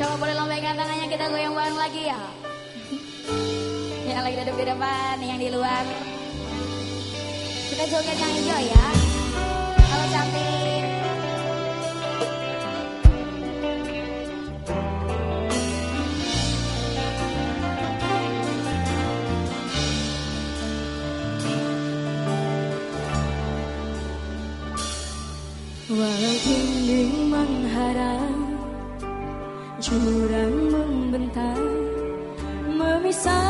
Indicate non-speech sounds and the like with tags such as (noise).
Coba boleh lompatkan tangannya kita goyang bareng lagi ya. (laughs) yang lagi duduk di depan, yang di luar. Kita joget yang hijau ya. Kalau cantik. Walau dinding mengharap Jurang membentang Memisah